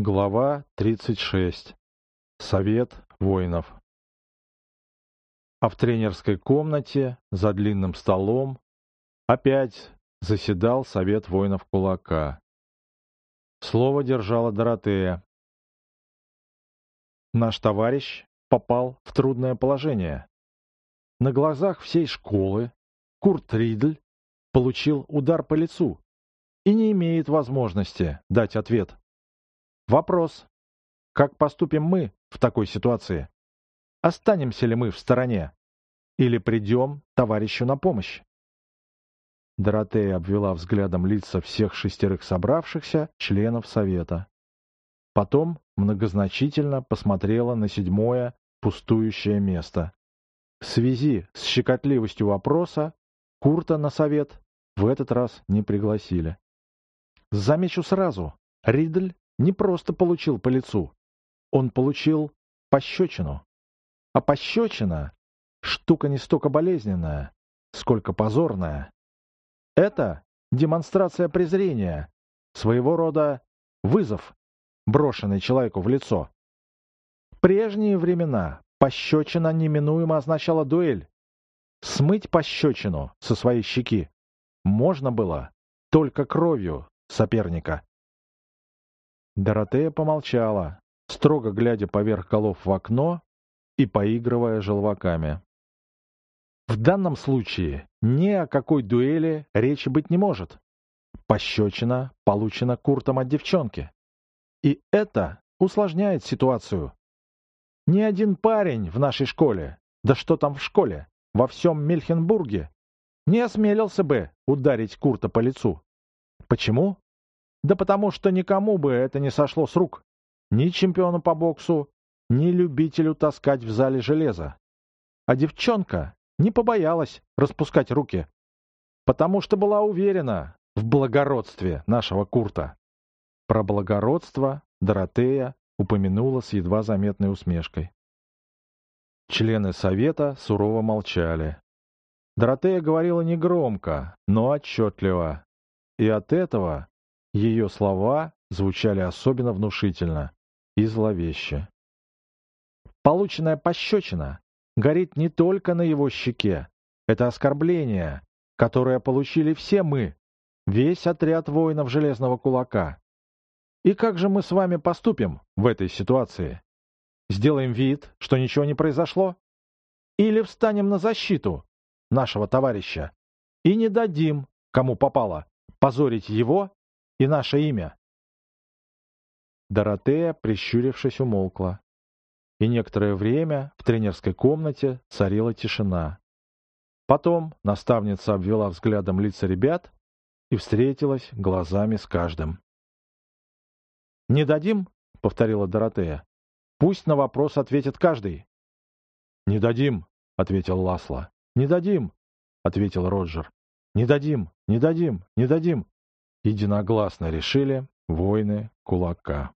Глава 36. Совет воинов. А в тренерской комнате, за длинным столом, опять заседал Совет воинов кулака. Слово держала Доротея. Наш товарищ попал в трудное положение. На глазах всей школы Курт Ридль получил удар по лицу и не имеет возможности дать ответ. Вопрос. Как поступим мы в такой ситуации? Останемся ли мы в стороне? Или придем товарищу на помощь? Доротея обвела взглядом лица всех шестерых собравшихся членов Совета. Потом многозначительно посмотрела на седьмое пустующее место. В связи с щекотливостью вопроса Курта на совет в этот раз не пригласили. Замечу сразу, Ридль не просто получил по лицу, он получил пощечину. А пощечина — штука не столько болезненная, сколько позорная. Это демонстрация презрения, своего рода вызов, брошенный человеку в лицо. В прежние времена пощечина неминуемо означала дуэль. Смыть пощечину со своей щеки можно было только кровью соперника. Доротея помолчала, строго глядя поверх голов в окно и поигрывая желваками. В данном случае ни о какой дуэли речи быть не может. Пощечина получена Куртом от девчонки. И это усложняет ситуацию. Ни один парень в нашей школе, да что там в школе, во всем Мельхенбурге, не осмелился бы ударить Курта по лицу. Почему? Да потому что никому бы это не сошло с рук. Ни чемпиону по боксу, ни любителю таскать в зале железо. А девчонка не побоялась распускать руки, потому что была уверена в благородстве нашего Курта. Про благородство Доротея упомянула с едва заметной усмешкой. Члены совета сурово молчали. Доротея говорила негромко, но отчетливо. И от этого ее слова звучали особенно внушительно и зловеще. Полученная пощечина горит не только на его щеке. Это оскорбление, которое получили все мы, весь отряд воинов Железного Кулака. И как же мы с вами поступим в этой ситуации? Сделаем вид, что ничего не произошло? Или встанем на защиту нашего товарища и не дадим, кому попало, позорить его и наше имя. Доротея, прищурившись, умолкла. И некоторое время в тренерской комнате царила тишина. Потом наставница обвела взглядом лица ребят и встретилась глазами с каждым. «Не дадим?» — повторила Доротея. «Пусть на вопрос ответит каждый». «Не дадим», — ответил Ласло. «Не дадим», — ответил Роджер. «Не дадим, не дадим, не дадим», единогласно решили воины кулака.